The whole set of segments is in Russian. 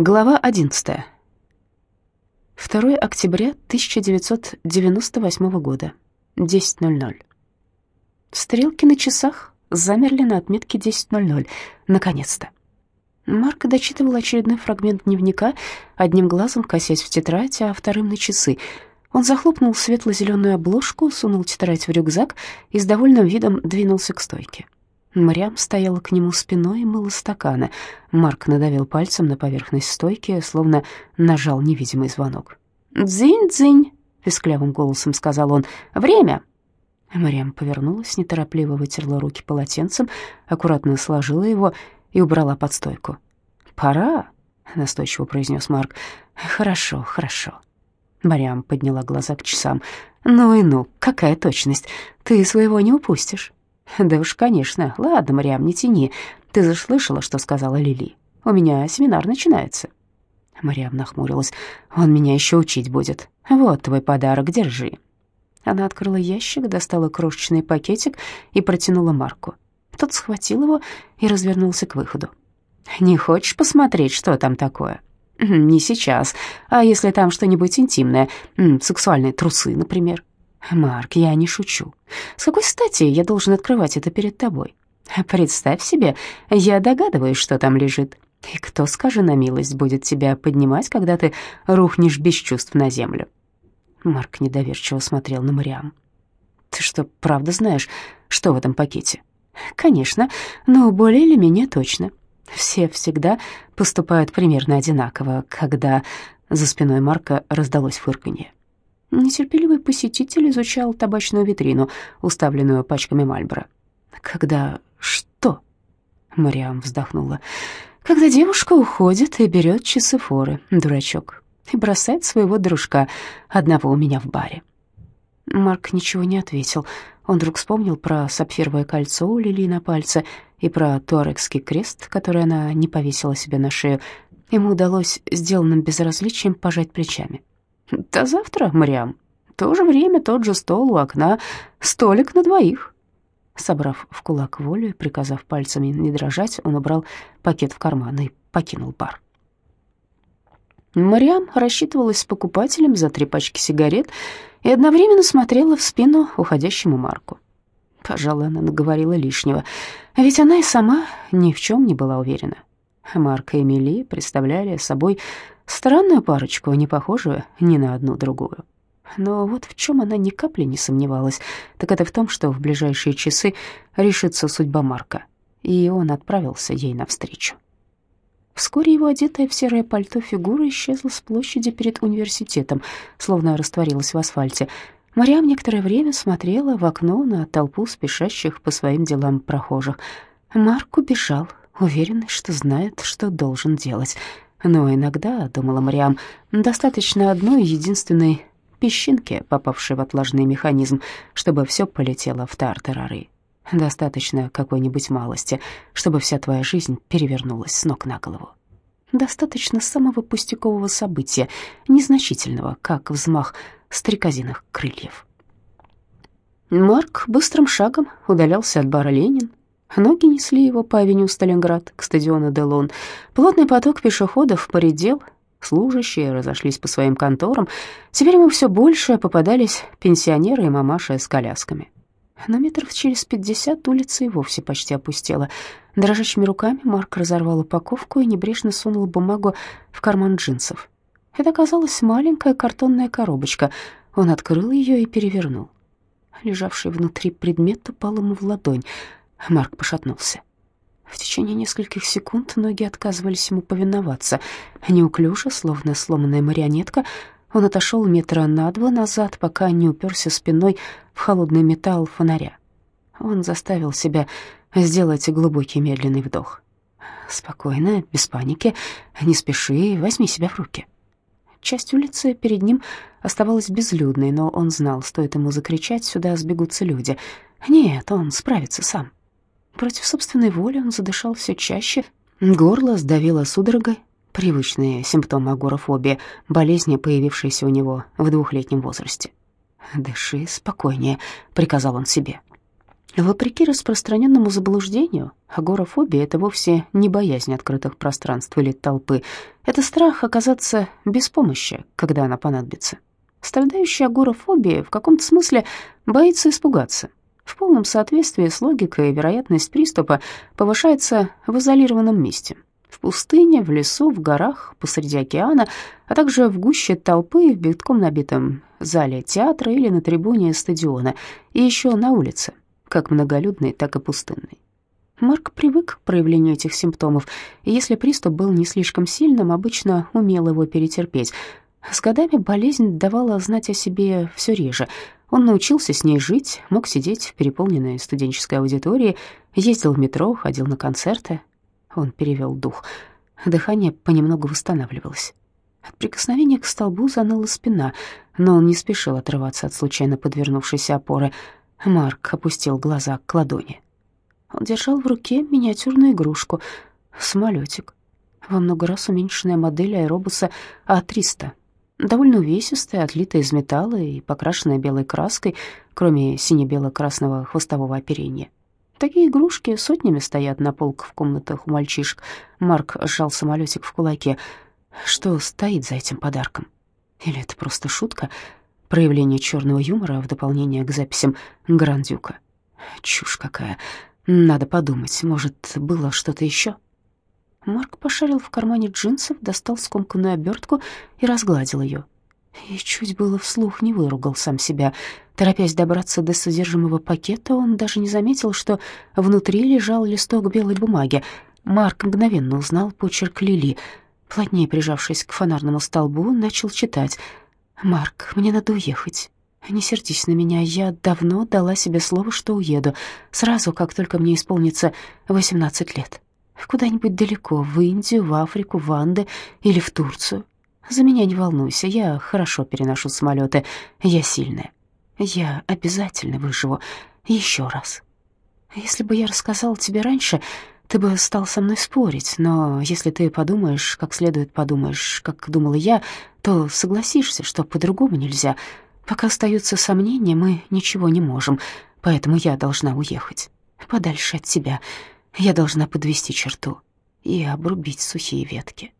Глава 11. 2 октября 1998 года, 10.00. Стрелки на часах замерли на отметке 10.00. Наконец-то. Марк дочитывал очередной фрагмент дневника, одним глазом косясь в тетрадь, а вторым на часы. Он захлопнул светло-зеленую обложку, сунул тетрадь в рюкзак и с довольным видом двинулся к стойке. Мариам стояла к нему спиной и мыла стаканы. Марк надавил пальцем на поверхность стойки, словно нажал невидимый звонок. «Дзынь-дзынь!» — песклявым голосом сказал он. «Время!» Мариам повернулась, неторопливо вытерла руки полотенцем, аккуратно сложила его и убрала под стойку. «Пора!» — настойчиво произнес Марк. «Хорошо, хорошо». Мариам подняла глаза к часам. «Ну и ну, какая точность! Ты своего не упустишь!» «Да уж, конечно. Ладно, Мариам, не тяни. Ты же слышала, что сказала Лили. У меня семинар начинается». Мариам нахмурилась. «Он меня еще учить будет. Вот твой подарок, держи». Она открыла ящик, достала крошечный пакетик и протянула Марку. Тот схватил его и развернулся к выходу. «Не хочешь посмотреть, что там такое?» «Не сейчас. А если там что-нибудь интимное? Сексуальные трусы, например?» «Марк, я не шучу. С какой стати я должен открывать это перед тобой? Представь себе, я догадываюсь, что там лежит. И кто, скажи на милость, будет тебя поднимать, когда ты рухнешь без чувств на землю?» Марк недоверчиво смотрел на Мариам. «Ты что, правда знаешь, что в этом пакете?» «Конечно, но более или менее точно. Все всегда поступают примерно одинаково, когда...» За спиной Марка раздалось фырканье. Нетерпеливый посетитель изучал табачную витрину, уставленную пачками Мальборо. «Когда что?» — Мариам вздохнула. «Когда девушка уходит и берет часы форы, дурачок, и бросает своего дружка, одного у меня в баре». Марк ничего не ответил. Он вдруг вспомнил про сапфировое кольцо у Лили на пальце и про туарекский крест, который она не повесила себе на шею. Ему удалось сделанным безразличием пожать плечами. До завтра, Мариам. То же время, тот же стол у окна, столик на двоих». Собрав в кулак волю приказав пальцами не дрожать, он убрал пакет в карман и покинул бар. Мариам рассчитывалась с покупателем за три пачки сигарет и одновременно смотрела в спину уходящему Марку. Пожалуй, она наговорила лишнего, ведь она и сама ни в чем не была уверена. Марк и Эмили представляли собой Странную парочку, не похожую ни на одну другую. Но вот в чем она ни капли не сомневалась, так это в том, что в ближайшие часы решится судьба Марка, и он отправился ей навстречу. Вскоре его одетая в серое пальто фигура исчезла с площади перед университетом, словно растворилась в асфальте. Мариам некоторое время смотрела в окно на толпу спешащих по своим делам прохожих. Марк убежал, уверенный, что знает, что должен делать — но иногда, думала Мариам, достаточно одной единственной песчинки, попавшей в отложенный механизм, чтобы все полетело в тартарары. Достаточно какой-нибудь малости, чтобы вся твоя жизнь перевернулась с ног на голову. Достаточно самого пустякового события, незначительного, как взмах стрекозиных крыльев. Марк быстрым шагом удалялся от бара «Ленин», Ноги несли его по авеню Сталинград к стадиону Делон. Плотный поток пешеходов поредел, служащие разошлись по своим конторам. Теперь ему все больше попадались пенсионеры и мамаши с колясками. На метров через пятьдесят улица и вовсе почти опустела. Дрожащими руками Марк разорвал упаковку и небрежно сунул бумагу в карман джинсов. Это оказалась маленькая картонная коробочка. Он открыл ее и перевернул. Лежавший внутри предмет упал ему в ладонь — Марк пошатнулся. В течение нескольких секунд ноги отказывались ему повиноваться. Неуклюже, словно сломанная марионетка, он отошел метра на два назад, пока не уперся спиной в холодный металл фонаря. Он заставил себя сделать глубокий медленный вдох. «Спокойно, без паники, не спеши, возьми себя в руки». Часть улицы перед ним оставалась безлюдной, но он знал, стоит ему закричать, сюда сбегутся люди. Нет, он справится сам. Против собственной воли он задышал все чаще, горло сдавило судорогой, привычные симптомы агорафобии, болезни, появившиеся у него в двухлетнем возрасте. «Дыши спокойнее», — приказал он себе. Вопреки распространенному заблуждению, агорафобия — это вовсе не боязнь открытых пространств или толпы. Это страх оказаться без помощи, когда она понадобится. Страдающий агорафобией в каком-то смысле боится испугаться. В полном соответствии с логикой вероятность приступа повышается в изолированном месте. В пустыне, в лесу, в горах, посреди океана, а также в гуще толпы в битком набитом зале театра или на трибуне стадиона, и еще на улице, как многолюдной, так и пустынной. Марк привык к проявлению этих симптомов, и если приступ был не слишком сильным, обычно умел его перетерпеть. С годами болезнь давала знать о себе все реже. Он научился с ней жить, мог сидеть в переполненной студенческой аудитории, ездил в метро, ходил на концерты. Он перевел дух. Дыхание понемногу восстанавливалось. От прикосновения к столбу заныла спина, но он не спешил отрываться от случайно подвернувшейся опоры — Марк опустил глаза к ладони. Он держал в руке миниатюрную игрушку — самолетик. Во много раз уменьшенная модель аэробуса А-300. Довольно увесистая, отлитая из металла и покрашенная белой краской, кроме сине-бело-красного хвостового оперения. Такие игрушки сотнями стоят на полках в комнатах у мальчишек. Марк сжал самолетик в кулаке. Что стоит за этим подарком? Или это просто шутка — Проявление черного юмора в дополнение к записям Грандюка. Чушь какая. Надо подумать, может, было что-то еще? Марк пошарил в кармане джинсов, достал скомканную обертку и разгладил ее. И чуть было вслух не выругал сам себя. Торопясь добраться до содержимого пакета, он даже не заметил, что внутри лежал листок белой бумаги. Марк мгновенно узнал почерк Лили. Плотнее прижавшись к фонарному столбу, начал читать — «Марк, мне надо уехать. Не сердись на меня, я давно дала себе слово, что уеду, сразу, как только мне исполнится 18 лет. Куда-нибудь далеко, в Индию, в Африку, в Анды или в Турцию. За меня не волнуйся, я хорошо переношу самолеты, я сильная. Я обязательно выживу еще раз. Если бы я рассказала тебе раньше, ты бы стал со мной спорить, но если ты подумаешь, как следует подумаешь, как думала я, то согласишься, что по-другому нельзя. Пока остаются сомнения, мы ничего не можем, поэтому я должна уехать. Подальше от тебя. Я должна подвести черту и обрубить сухие ветки.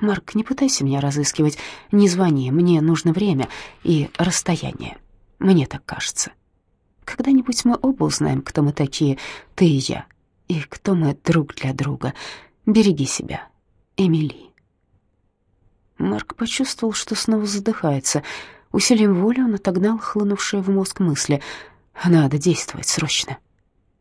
Марк, не пытайся меня разыскивать, не звони, мне нужно время и расстояние. Мне так кажется. Когда-нибудь мы оба узнаем, кто мы такие, ты и я и кто мы друг для друга. Береги себя, Эмили. Марк почувствовал, что снова задыхается. Усилием воли он отогнал хлынувшие в мозг мысли. Надо действовать срочно.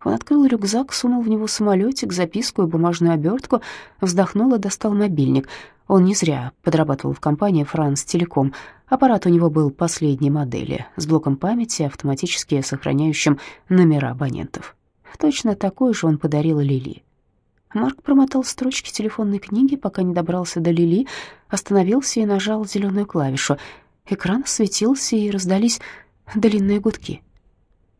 Он открыл рюкзак, сунул в него самолетик, записку и бумажную обертку, вздохнул и достал мобильник. Он не зря подрабатывал в компании «Франс Телеком». Аппарат у него был последней модели, с блоком памяти, автоматически сохраняющим номера абонентов. Точно такой же он подарил Лили. Марк промотал строчки телефонной книги, пока не добрался до Лили, остановился и нажал зеленую клавишу. Экран светился, и раздались длинные гудки.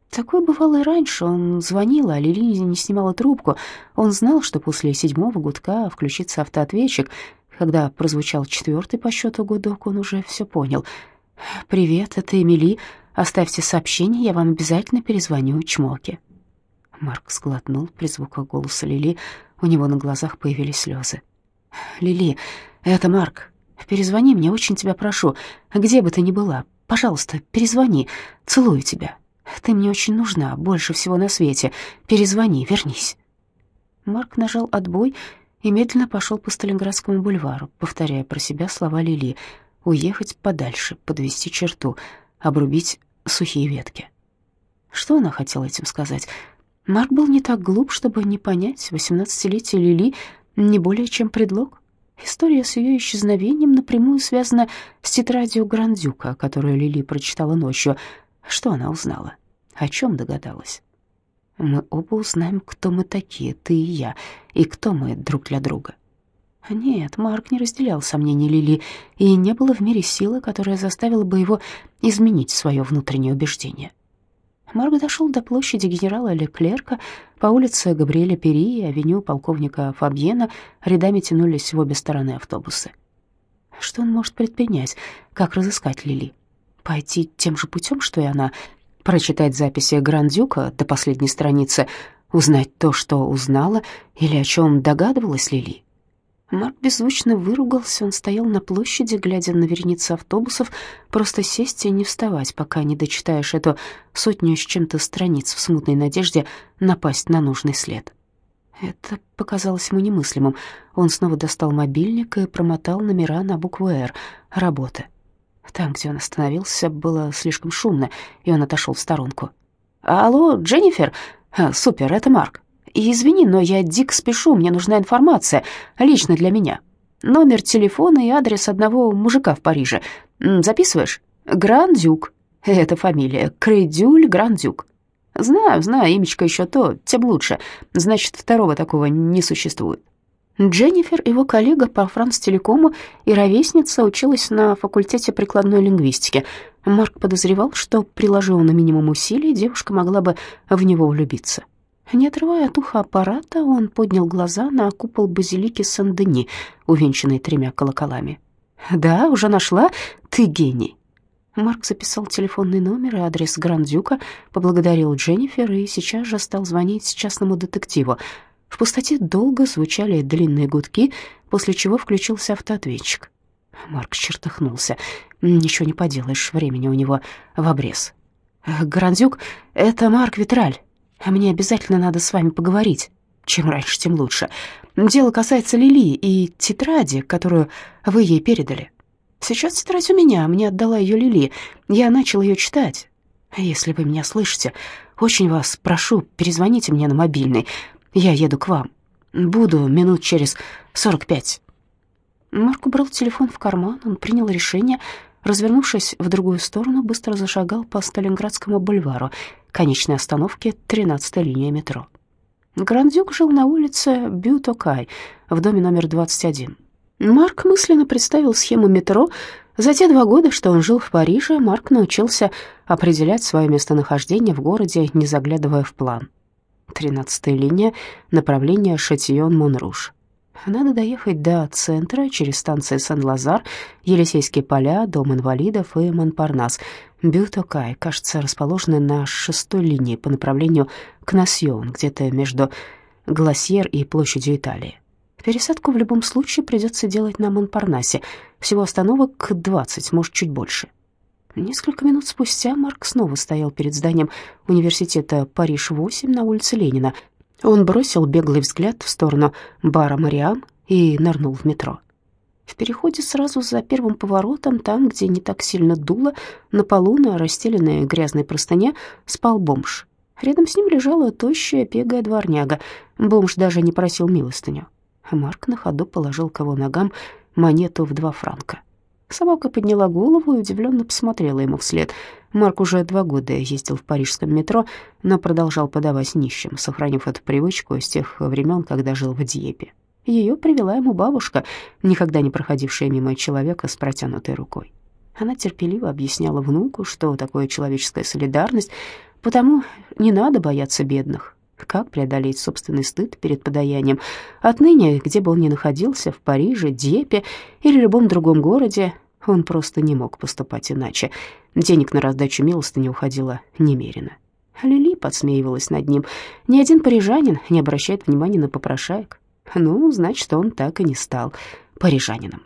Такое бывало и раньше. Он звонил, а Лили не снимала трубку. Он знал, что после седьмого гудка включится автоответчик. Когда прозвучал четвертый по счету гудок, он уже все понял. «Привет, это Эмили. Оставьте сообщение, я вам обязательно перезвоню. Чмоки». Марк сглотнул при звуках голоса Лили. У него на глазах появились слезы. «Лили, это Марк. Перезвони мне, очень тебя прошу. Где бы ты ни была, пожалуйста, перезвони. Целую тебя. Ты мне очень нужна, больше всего на свете. Перезвони, вернись». Марк нажал отбой и медленно пошел по Сталинградскому бульвару, повторяя про себя слова Лили. «Уехать подальше, подвести черту, обрубить сухие ветки». Что она хотела этим сказать? Марк был не так глуп, чтобы не понять, восемнадцатилетие Лили не более чем предлог. История с ее исчезновением напрямую связана с тетрадью Грандюка, которую Лили прочитала ночью. Что она узнала? О чем догадалась? Мы оба узнаем, кто мы такие, ты и я, и кто мы друг для друга. Нет, Марк не разделял сомнений Лили, и не было в мире силы, которая заставила бы его изменить свое внутреннее убеждение. Марк дошел до площади генерала Леклерка. По улице Габриэля Пери и авеню полковника Фабьена рядами тянулись в обе стороны автобусы. Что он может предпринять? Как разыскать Лили? Пойти тем же путем, что и она? прочитать записи Грандюка до последней страницы, узнать то, что узнала, или о чем догадывалась Лили. Марк беззвучно выругался, он стоял на площади, глядя на вереницы автобусов, просто сесть и не вставать, пока не дочитаешь эту сотню с чем-то страниц в смутной надежде напасть на нужный след. Это показалось ему немыслимым. Он снова достал мобильник и промотал номера на букву «Р» — работа. Там, где он остановился, было слишком шумно, и он отошел в сторонку. «Алло, Дженнифер? А, супер, это Марк. извини, но я дико спешу, мне нужна информация, лично для меня. Номер телефона и адрес одного мужика в Париже. Записываешь? Грандюк. Это фамилия. Кредюль Грандюк. Знаю, знаю, имечко еще то, тем лучше. Значит, второго такого не существует. Дженнифер, его коллега по Франц-телекому и ровесница, училась на факультете прикладной лингвистики. Марк подозревал, что, приложив на минимум усилий, девушка могла бы в него влюбиться. Не отрывая от уха аппарата, он поднял глаза на купол базилики Сен-Дени, увенчанный тремя колоколами. «Да, уже нашла? Ты гений!» Марк записал телефонный номер и адрес Грандюка, поблагодарил Дженнифер и сейчас же стал звонить частному детективу. В пустоте долго звучали длинные гудки, после чего включился автоответчик. Марк чертыхнулся. Ничего не поделаешь, времени у него в обрез. «Грандюк, это Марк Витраль. Мне обязательно надо с вами поговорить. Чем раньше, тем лучше. Дело касается Лили и тетради, которую вы ей передали. Сейчас тетрадь у меня, мне отдала ее Лили. Я начал ее читать. Если вы меня слышите, очень вас прошу, перезвоните мне на мобильный. Я еду к вам. Буду минут через сорок пять». Марк убрал телефон в карман, он принял решение, развернувшись в другую сторону, быстро зашагал по Сталинградскому бульвару, конечной остановке 13-й линии метро. Грандюк жил на улице Бютокай, в доме номер 21. Марк мысленно представил схему метро. За те два года, что он жил в Париже, Марк научился определять свое местонахождение в городе, не заглядывая в план. Тринадцатая линия, направление Шатион-Монруш. Надо доехать до центра через станции Сен-Лазар, Елисейские поля, Дом инвалидов и Монпарнас. Бютокай, кажется, расположены на шестой линии по направлению к Насьон, где-то между Гласьер и площадью Италии. Пересадку в любом случае придется делать на Монпарнасе. Всего остановок 20, может, чуть больше. Несколько минут спустя Марк снова стоял перед зданием университета Париж-8 на улице Ленина. Он бросил беглый взгляд в сторону бара «Мариам» и нырнул в метро. В переходе сразу за первым поворотом, там, где не так сильно дуло, на полу на расстеленной грязной простыне спал бомж. Рядом с ним лежала тощая пегая дворняга. Бомж даже не просил милостыню. Марк на ходу положил к его ногам монету в два франка. Собака подняла голову и удивленно посмотрела ему вслед. Марк уже два года ездил в парижском метро, но продолжал подавать нищим, сохранив эту привычку с тех времен, когда жил в Дьепе. Ее привела ему бабушка, никогда не проходившая мимо человека с протянутой рукой. Она терпеливо объясняла внуку, что такое человеческая солидарность, потому не надо бояться бедных, как преодолеть собственный стыд перед подаянием? Отныне, где бы он ни находился, в Париже, Дьепе или любом другом городе, он просто не мог поступать иначе. Денег на раздачу милостыни уходило немерено. Лили подсмеивалась над ним. Ни один парижанин не обращает внимания на попрошаек. Ну, значит, он так и не стал парижанином.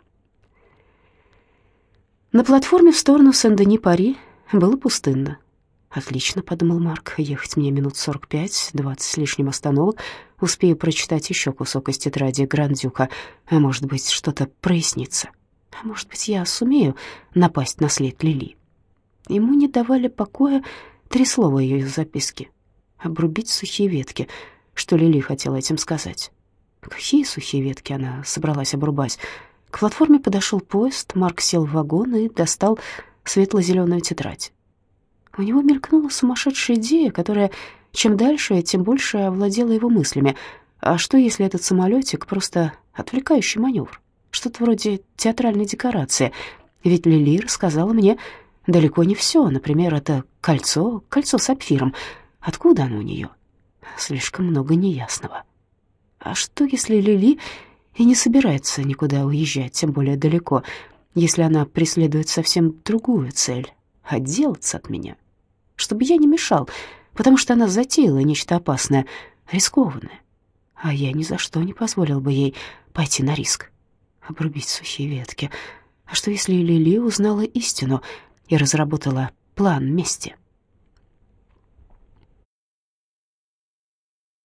На платформе в сторону Сен-Дени-Пари было пустынно. «Отлично», — подумал Марк, — «ехать мне минут сорок пять, двадцать с лишним остановок. Успею прочитать еще кусок из тетради Грандюка, а может быть, что-то прояснится. А может быть, я сумею напасть на след Лили». Ему не давали покоя три слова ее записки. «Обрубить сухие ветки». Что Лили хотела этим сказать? Какие сухие ветки она собралась обрубать? К платформе подошел поезд, Марк сел в вагон и достал светло-зеленую тетрадь. У него мелькнула сумасшедшая идея, которая чем дальше, тем больше овладела его мыслями. А что, если этот самолетик просто отвлекающий маневр? Что-то вроде театральной декорации. Ведь Лили рассказала мне далеко не все. Например, это кольцо, кольцо с сапфиром. Откуда оно у нее? Слишком много неясного. А что, если Лили и не собирается никуда уезжать, тем более далеко, если она преследует совсем другую цель? отделаться от меня. Чтобы я не мешал, потому что она затеяла нечто опасное, рискованное. А я ни за что не позволил бы ей пойти на риск, обрубить сухие ветки. А что, если Лили узнала истину и разработала план мести?